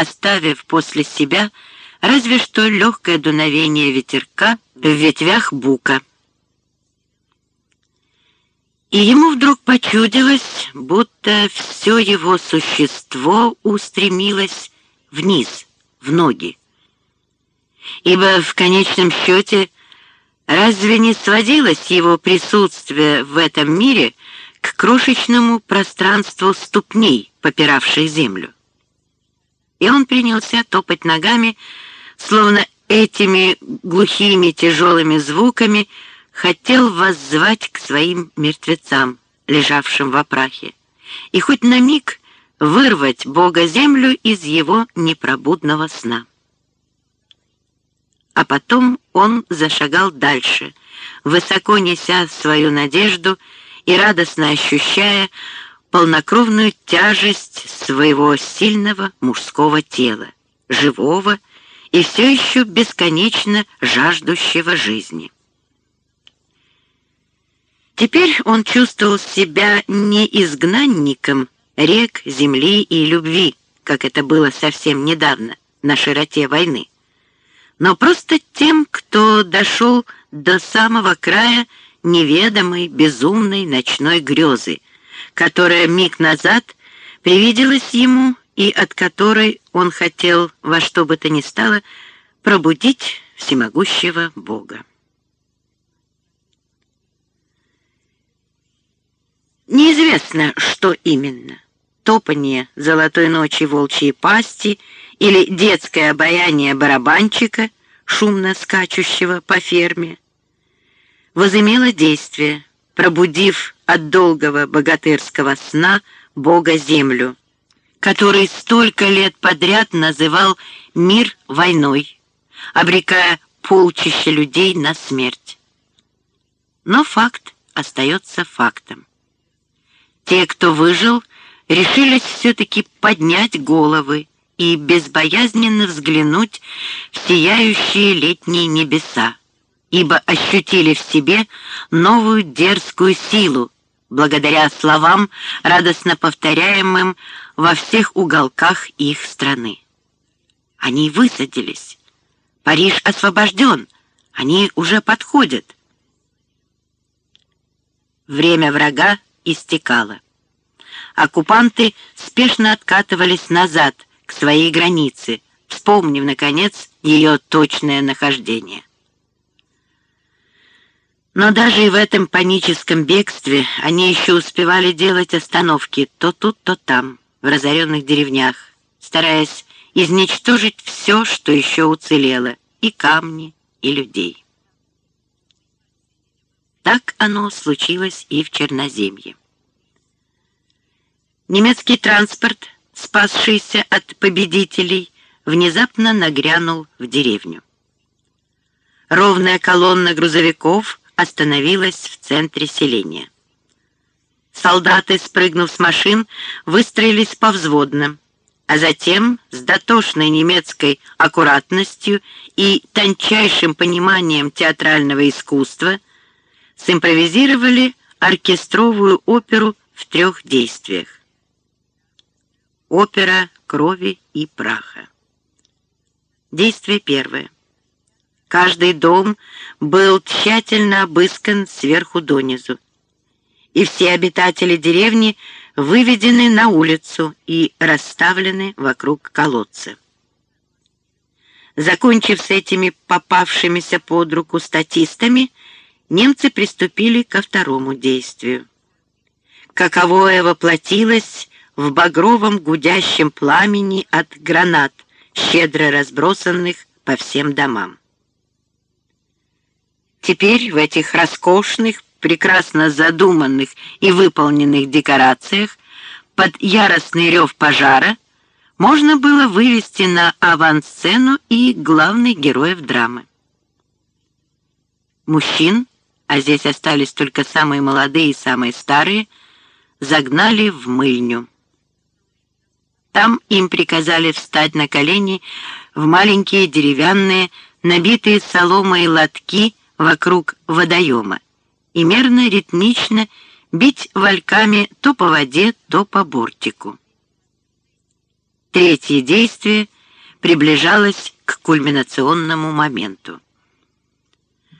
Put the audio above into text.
оставив после себя разве что легкое дуновение ветерка в ветвях бука. И ему вдруг почудилось, будто все его существо устремилось вниз, в ноги. Ибо в конечном счете разве не сводилось его присутствие в этом мире к крошечному пространству ступней, попиравшей землю? И он принялся топать ногами, словно этими глухими тяжелыми звуками хотел воззвать к своим мертвецам, лежавшим в опрахе, и хоть на миг вырвать Бога-землю из его непробудного сна. А потом он зашагал дальше, высоко неся свою надежду и радостно ощущая полнокровную тяжесть своего сильного мужского тела, живого и все еще бесконечно жаждущего жизни. Теперь он чувствовал себя не изгнанником рек, земли и любви, как это было совсем недавно, на широте войны, но просто тем, кто дошел до самого края неведомой, безумной ночной грезы, которая миг назад привиделась ему и от которой он хотел во что бы то ни стало пробудить всемогущего Бога. Неизвестно, что именно. Топание золотой ночи волчьей пасти или детское обаяние барабанчика, шумно скачущего по ферме, возымело действие, пробудив от долгого богатырского сна Бога-Землю, который столько лет подряд называл мир войной, обрекая полчища людей на смерть. Но факт остается фактом. Те, кто выжил, решились все-таки поднять головы и безбоязненно взглянуть в сияющие летние небеса, ибо ощутили в себе новую дерзкую силу, благодаря словам, радостно повторяемым во всех уголках их страны. Они высадились. Париж освобожден. Они уже подходят. Время врага истекало. Оккупанты спешно откатывались назад к своей границе, вспомнив, наконец, ее точное нахождение. Но даже и в этом паническом бегстве они еще успевали делать остановки то тут, то там, в разоренных деревнях, стараясь изничтожить все, что еще уцелело, и камни, и людей. Так оно случилось и в Черноземье. Немецкий транспорт, спасшийся от победителей, внезапно нагрянул в деревню. Ровная колонна грузовиков остановилась в центре селения. Солдаты, спрыгнув с машин, выстроились по взводным, а затем с дотошной немецкой аккуратностью и тончайшим пониманием театрального искусства симпровизировали оркестровую оперу в трех действиях. Опера крови и праха. Действие первое. Каждый дом был тщательно обыскан сверху донизу, и все обитатели деревни выведены на улицу и расставлены вокруг колодца. Закончив с этими попавшимися под руку статистами, немцы приступили ко второму действию. Каковое воплотилось в багровом гудящем пламени от гранат, щедро разбросанных по всем домам. Теперь в этих роскошных, прекрасно задуманных и выполненных декорациях под яростный рев пожара можно было вывести на авансцену и главных героев драмы. Мужчин, а здесь остались только самые молодые и самые старые, загнали в мыльню. Там им приказали встать на колени в маленькие деревянные, набитые соломой лотки вокруг водоема и мерно-ритмично бить вальками то по воде, то по бортику. Третье действие приближалось к кульминационному моменту.